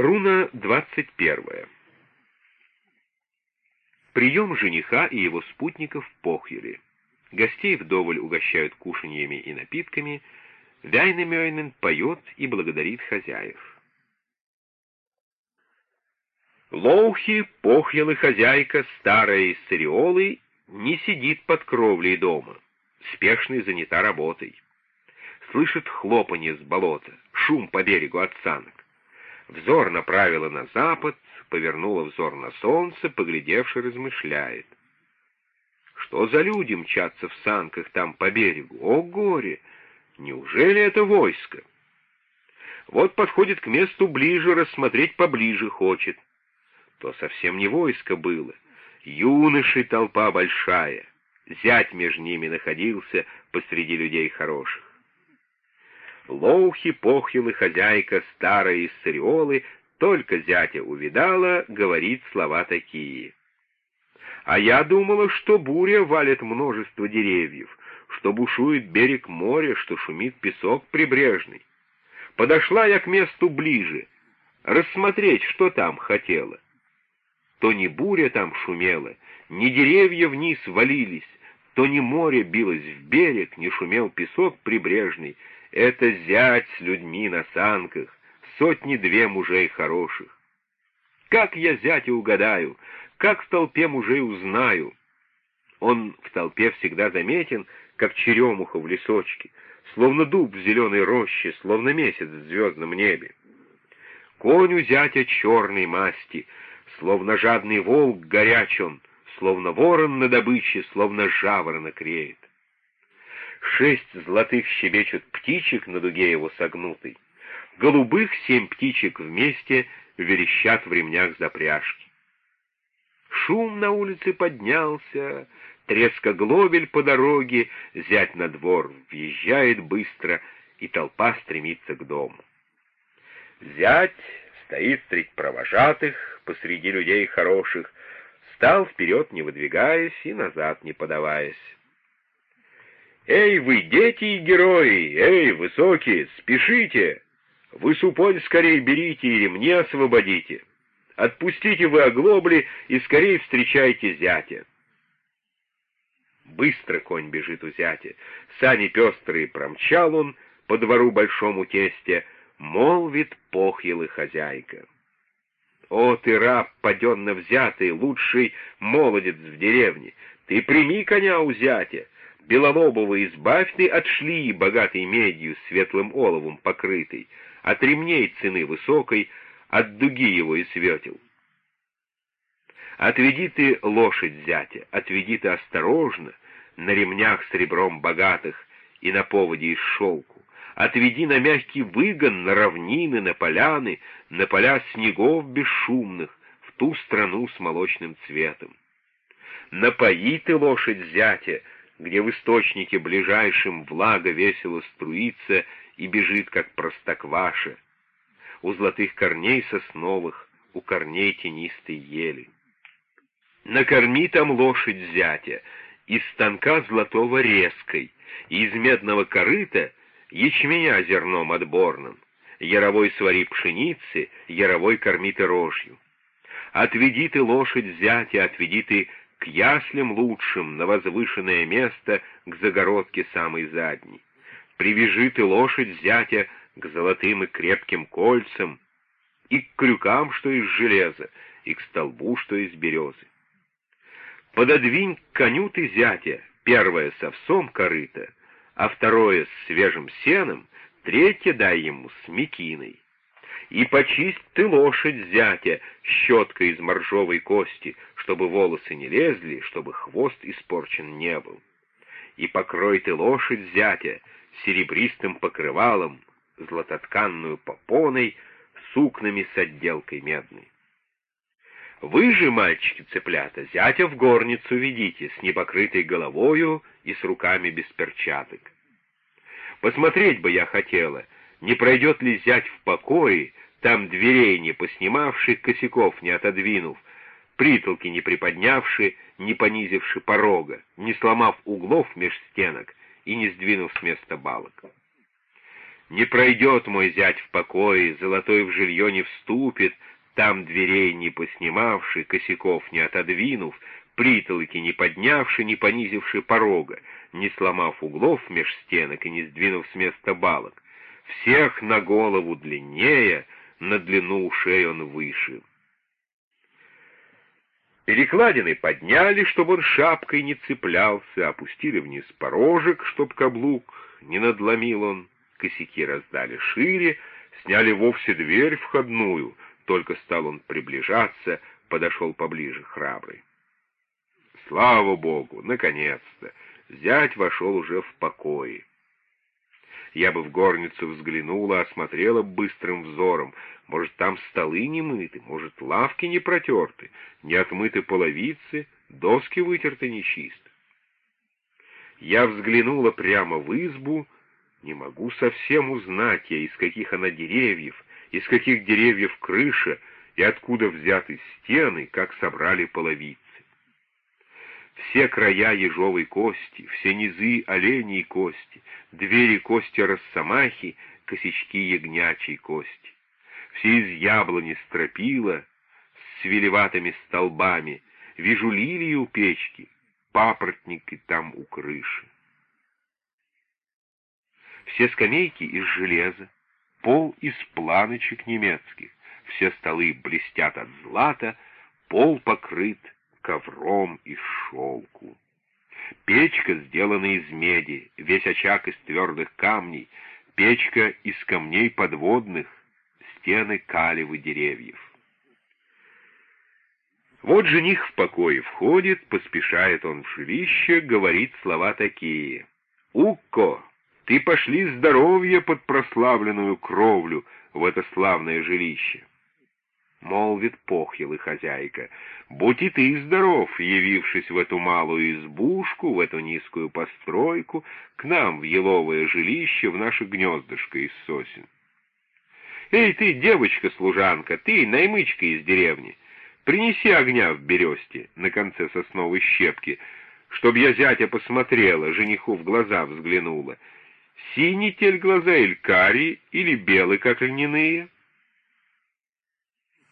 Руна 21. Прием жениха и его спутников в Похьеле. Гостей вдоволь угощают кушаньями и напитками, Вяйнемёйнен поет и благодарит хозяев. Лоухи, Похьел и хозяйка, старая из Цариолы, не сидит под кровлей дома, спешно занята работой. Слышит хлопанье с болота, шум по берегу от санок. Взор направила на запад, повернула взор на солнце, поглядевши, размышляет. Что за люди мчатся в санках там по берегу? О, горе! Неужели это войско? Вот подходит к месту ближе, рассмотреть поближе хочет. То совсем не войско было. Юноши толпа большая. Зять между ними находился посреди людей хороших. Лоухи, Похил и хозяйка, старая из Сариолы, только зятя увидала, говорит слова такие. А я думала, что буря валит множество деревьев, что бушует берег моря, что шумит песок прибрежный. Подошла я к месту ближе, рассмотреть, что там хотела. То не буря там шумела, не деревья вниз валились, то не море билось в берег, не шумел песок прибрежный, это зять с людьми на санках, сотни-две мужей хороших. Как я зятя угадаю, как в толпе мужей узнаю? Он в толпе всегда заметен, как черемуха в лесочке, словно дуб в зеленой роще, словно месяц в звездном небе. Конь у зятя черной масти, словно жадный волк горяч он, словно ворон на добыче, словно жаворонок реет. Шесть золотых щебечут птичек на дуге его согнутой. Голубых семь птичек вместе верещат в ремнях запряжки. Шум на улице поднялся, треска глобель по дороге, зять на двор въезжает быстро, и толпа стремится к дому. Зять стоит средь провожатых, посреди людей хороших, стал вперед, не выдвигаясь, и назад не подаваясь. «Эй, вы, дети и герои! Эй, высокие, спешите! Вы супонь скорее берите и ремни освободите! Отпустите вы оглобли и скорее встречайте зятя!» Быстро конь бежит у зятя, сани пестрые промчал он по двору большому тесте, молвит похьелы хозяйка. «О, ты раб, паденно взятый, лучший молодец в деревне! Ты прими коня у зятя!» Белолобого избавь ты от шлии, богатой медью, светлым оловом покрытой, от ремней цены высокой, от дуги его и светил. Отведи ты лошадь зятя, отведи ты осторожно, на ремнях с ребром богатых и на поводе из шелку. Отведи на мягкий выгон, на равнины, на поляны, на поля снегов бесшумных, в ту страну с молочным цветом. Напои ты лошадь зятя, где в источнике ближайшем влага весело струится и бежит, как простокваша, у золотых корней сосновых, у корней тенистой ели. Накорми там лошадь зятя, из станка золотого резкой, и из медного корыта ячменя зерном отборным, яровой свари пшеницы, яровой корми ты рожью. Отведи ты лошадь зятя, отведи ты к яслям лучшим, на возвышенное место, к загородке самой задней. Привяжи ты лошадь зятя к золотым и крепким кольцам, и к крюкам, что из железа, и к столбу, что из березы. Пододвинь к коню ты зятя, первое с овсом корыто, а второе с свежим сеном, третье дай ему с мекиной. И почисть ты лошадь зятя щеткой из моржовой кости, чтобы волосы не лезли, чтобы хвост испорчен не был. И покрой ты лошадь зятя серебристым покрывалом, златотканную попоной, сукнами с отделкой медной. Вы же, мальчики-цыплята, зятя в горницу ведите с непокрытой головою и с руками без перчаток. Посмотреть бы я хотела — не пройдет ли зять в покое, там дверей не поснимавший, косяков не отодвинув, притолки не приподнявши, не понизивши порога, не сломав углов меж стенок и не сдвинув с места балок. Не пройдет мой зять в покое, золотой в жилье не вступит, там дверей не поснимавши, косяков не отодвинув, притолоки не поднявши, не понизивши порога, не сломав углов меж стенок и не сдвинув с места балок. Всех на голову длиннее, на длину ушей он выше. Перекладины подняли, чтобы он шапкой не цеплялся, опустили вниз порожек, чтоб каблук не надломил он, косяки раздали шире, сняли вовсе дверь входную, только стал он приближаться, подошел поближе храбрый. Слава Богу, наконец-то! Зять вошел уже в покое. Я бы в горницу взглянула, осмотрела быстрым взором. Может, там столы не мыты, может, лавки не протерты, не отмыты половицы, доски вытерты нечисто. Я взглянула прямо в избу, не могу совсем узнать я, из каких она деревьев, из каких деревьев крыша и откуда взяты стены, как собрали половицы. Все края ежовой кости, все низы оленей кости, двери кости росомахи, косячки ягнячьей кости. Все из яблони стропила с свелеватыми столбами, вижу лилии у печки, папоротники там у крыши. Все скамейки из железа, пол из планочек немецких, все столы блестят от злата, пол покрыт ковром из шелку. Печка сделана из меди, весь очаг из твердых камней, печка из камней подводных, стены калевы деревьев. Вот жених в покое входит, поспешает он в жилище, говорит слова такие. «Укко, ты пошли здоровье под прославленную кровлю в это славное жилище». Молвит похьелы хозяйка, «Будь и ты здоров, явившись в эту малую избушку, в эту низкую постройку, к нам в еловое жилище, в наше гнездышко из сосен». «Эй ты, девочка-служанка, ты, наймычка из деревни, принеси огня в бересте на конце сосновой щепки, чтоб я зятя посмотрела, жениху в глаза взглянула, Синий тель глаза или карий, или белый, как льняные?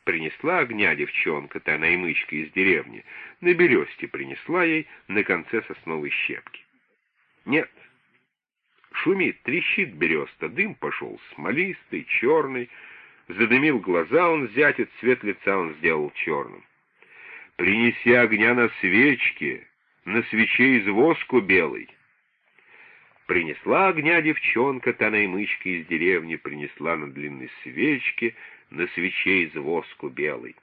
Принесла огня девчонка, та наймычка из деревни, на бересте принесла ей на конце сосновой щепки. Нет, шумит, трещит береста, дым пошел смолистый, черный, задымил глаза он, зятит, цвет лица он сделал черным. Принеси огня на свечке, на свече из воску белый. Принесла огня девчонка, та наймычка из деревни, принесла на длинной свечке, на свече из воску белый.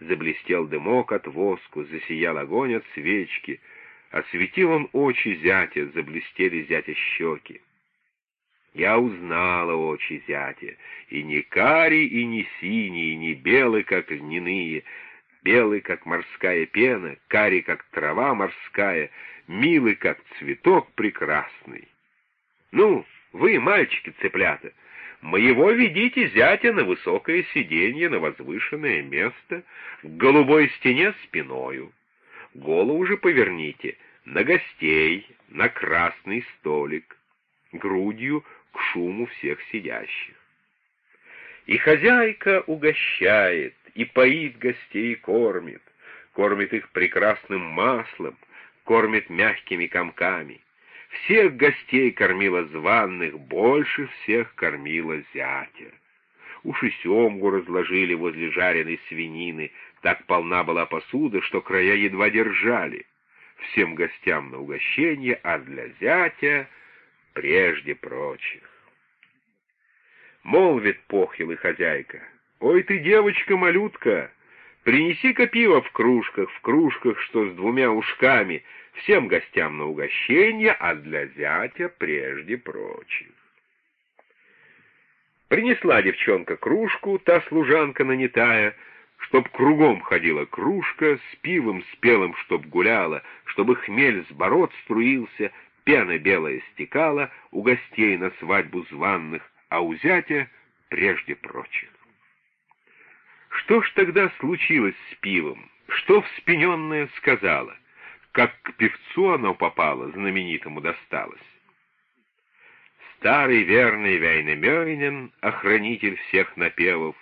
Заблестел дымок от воску, засиял огонь от свечки, осветил он очи зятя, заблестели зятя щеки. Я узнала очи зятя, и не карий, и не синий, и не белый, как льняные, белый, как морская пена, карий, как трава морская, милый, как цветок прекрасный. Ну, вы, мальчики-цыплята, моего ведите зятя на высокое сиденье, на возвышенное место, к голубой стене спиною. Голову же поверните на гостей, на красный столик, грудью к шуму всех сидящих. И хозяйка угощает, и поит гостей, и кормит, кормит их прекрасным маслом, кормит мягкими комками. Всех гостей кормила званных, больше всех кормила зятя. Уж и семгу разложили возле жареной свинины, так полна была посуда, что края едва держали. Всем гостям на угощение, а для зятя прежде прочих. Молвит похилый хозяйка, «Ой ты, девочка-малютка, принеси-ка пиво в кружках, в кружках, что с двумя ушками, всем гостям на угощение, а для зятя прежде прочих. Принесла девчонка кружку, та служанка нанятая, чтоб кругом ходила кружка, с пивом спелым, чтоб гуляла, чтобы хмель с бород струился, пена белая стекала у гостей на свадьбу званных, а у зятя прежде прочих. Что ж тогда случилось с пивом? Что вспененная сказала? как к певцу оно попало, знаменитому досталось. Старый верный Вейнемёйнен, охранитель всех напевов,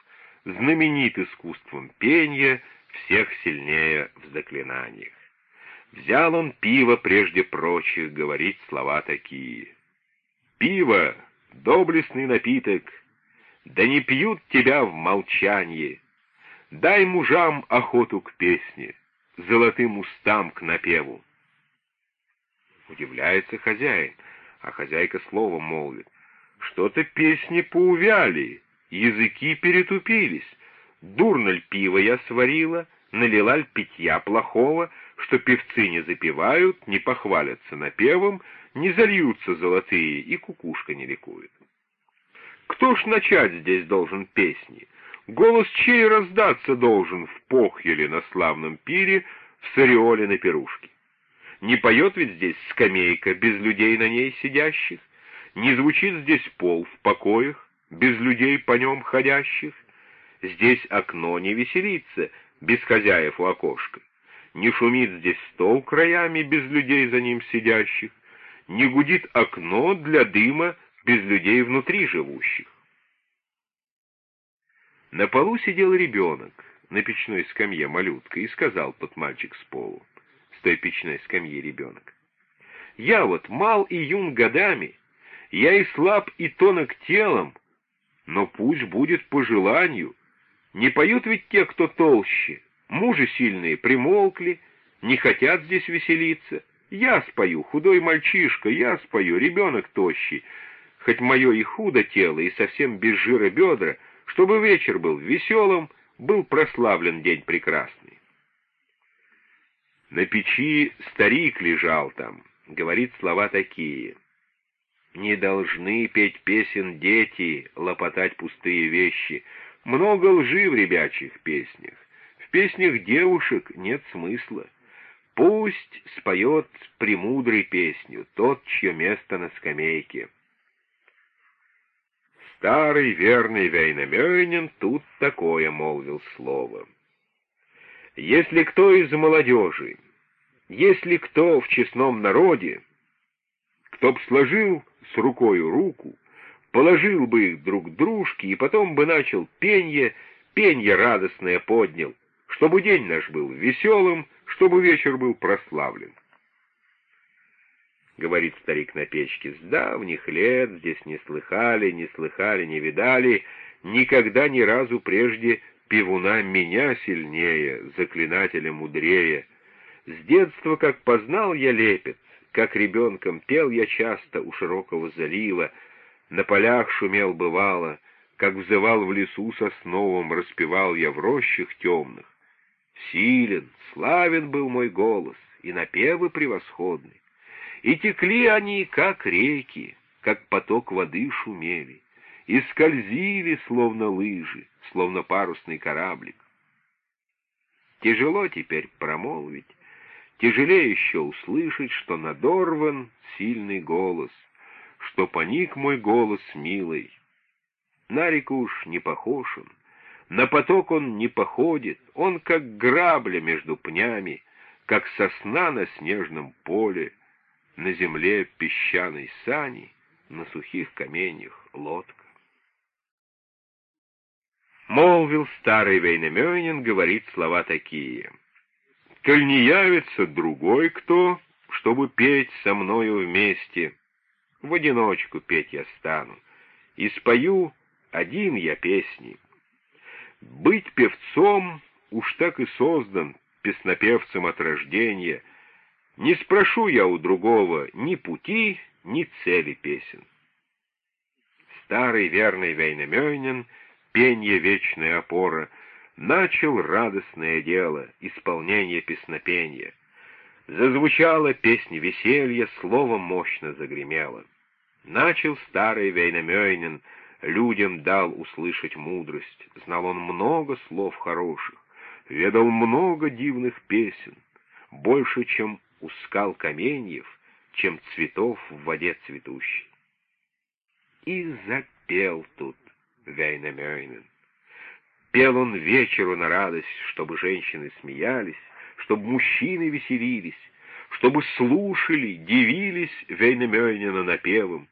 знаменит искусством пения, всех сильнее в заклинаниях. Взял он пиво прежде прочих, говорить слова такие. «Пиво, доблестный напиток, да не пьют тебя в молчании. Дай мужам охоту к песне, золотым устам к напеву». Удивляется хозяин, а хозяйка словом молвит. Что-то песни поувяли, языки перетупились. Дурно ль пиво я сварила, налила ль питья плохого, что певцы не запевают, не похвалятся напевом, не зальются золотые, и кукушка не ликует. Кто ж начать здесь должен песни? Голос чей раздаться должен в похьеле на славном пире, в сариоле на пирушке? Не поет ведь здесь скамейка без людей на ней сидящих, не звучит здесь пол в покоях без людей по нем ходящих, здесь окно не веселится без хозяев у окошка, не шумит здесь стол краями без людей за ним сидящих, не гудит окно для дыма без людей внутри живущих. На полу сидел ребенок на печной скамье малютка и сказал тот мальчик с полу с той печной скамьи ребенок. Я вот мал и юн годами, я и слаб, и тонок телом, но пусть будет по желанию. Не поют ведь те, кто толще, мужи сильные примолкли, не хотят здесь веселиться. Я спою, худой мальчишка, я спою, ребенок тощий, хоть мое и худо тело, и совсем без жира бедра, чтобы вечер был веселым, был прославлен день прекрасный. На печи старик лежал там, говорит слова такие. «Не должны петь песен дети, лопотать пустые вещи. Много лжи в ребячьих песнях. В песнях девушек нет смысла. Пусть споет премудрый песню тот, чье место на скамейке». Старый верный Вейнамёйнин тут такое молвил слово. Если кто из молодежи, если кто в честном народе, кто б сложил с рукою руку, положил бы их друг дружке и потом бы начал пенье, пенье радостное поднял, чтобы день наш был веселым, чтобы вечер был прославлен. Говорит старик на печке, с давних лет здесь не слыхали, не слыхали, не видали, никогда ни разу прежде пивуна меня сильнее, заклинателя мудрее. С детства, как познал я лепет, как ребенком пел я часто у широкого залива, на полях шумел бывало, как взывал в лесу сосновом, распевал я в рощах темных. Силен, славен был мой голос, и напевы превосходны. И текли они, как реки, как поток воды шумели и скользили, словно лыжи, словно парусный кораблик. Тяжело теперь промолвить, тяжелее еще услышать, что надорван сильный голос, что поник мой голос милый. На реку уж не похож он, на поток он не походит, он как грабля между пнями, как сосна на снежном поле, на земле песчаной сани, на сухих каменьях лодка. Молвил старый Вейнамёнин, говорит слова такие. «Коль не явится другой кто, чтобы петь со мною вместе, в одиночку петь я стану, и спою один я песни. Быть певцом уж так и создан, песнопевцем от рождения. Не спрошу я у другого ни пути, ни цели песен». Старый верный Вейнамёнин — пенье вечная опора, начал радостное дело, исполнение песнопения. Зазвучала песня веселья, слово мощно загремело. Начал старый Вейнамёйнин, людям дал услышать мудрость, знал он много слов хороших, ведал много дивных песен, больше, чем у скал каменьев, чем цветов в воде цветущей. И запел тут Вейнамёйнен. Пел он вечеру на радость, чтобы женщины смеялись, чтобы мужчины веселились, чтобы слушали, дивились Вейнамёйнена напевом.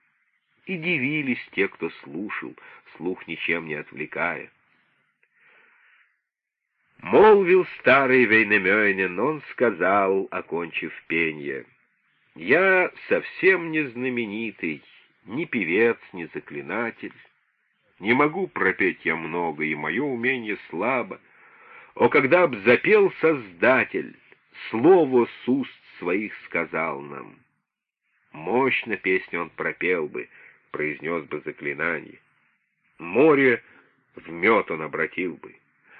и дивились те, кто слушал, слух ничем не отвлекая. Молвил старый Вейнемёйнен, он сказал, окончив пенье, «Я совсем не знаменитый, ни певец, ни заклинатель. Не могу пропеть я много, и мое умение слабо. О, когда б запел Создатель, слово с уст своих сказал нам. Мощно песню он пропел бы, произнес бы заклинание. Море в мед он обратил бы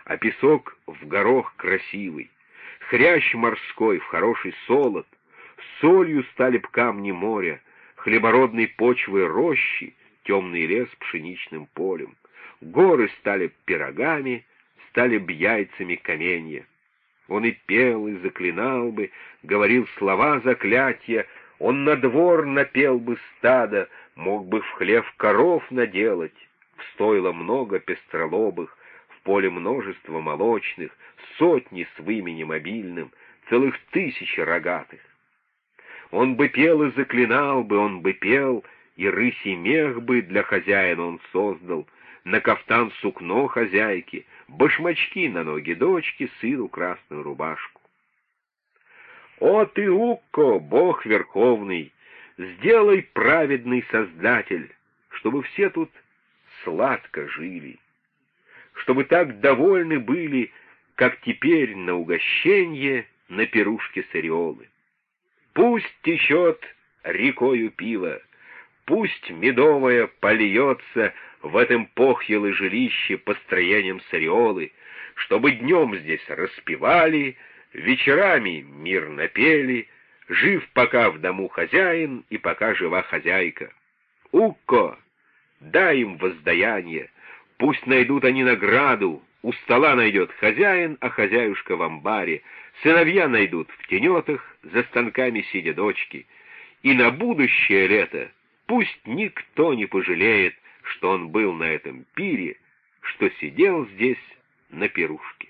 а песок в горох красивый, хрящ морской в хороший солод, солью стали б камни моря, хлебородной почвы рощи, темный лес пшеничным полем, горы стали б пирогами, стали б яйцами каменья. Он и пел, и заклинал бы, говорил слова заклятия, он на двор напел бы стадо, мог бы в хлев коров наделать, в стойло много пестролобых, поле множество молочных, сотни с выменем обильным, целых тысячи рогатых. Он бы пел и заклинал бы, он бы пел, и рысий мех бы для хозяина он создал, на кафтан сукно хозяйки, башмачки на ноги дочки, сыну красную рубашку. О ты, Укко, Бог Верховный, сделай праведный Создатель, чтобы все тут сладко жили чтобы так довольны были, как теперь на угощенье на пирушке с ореолы. Пусть течет рекою пиво, пусть медовое польется в этом похьелы жилище построением с ореолы, чтобы днем здесь распевали, вечерами мирно пели, жив пока в дому хозяин и пока жива хозяйка. Укко, дай им воздаяние, Пусть найдут они награду, у стола найдет хозяин, а хозяюшка в амбаре, сыновья найдут в тенетах, за станками сидя дочки. И на будущее лето пусть никто не пожалеет, что он был на этом пире, что сидел здесь на пирушке.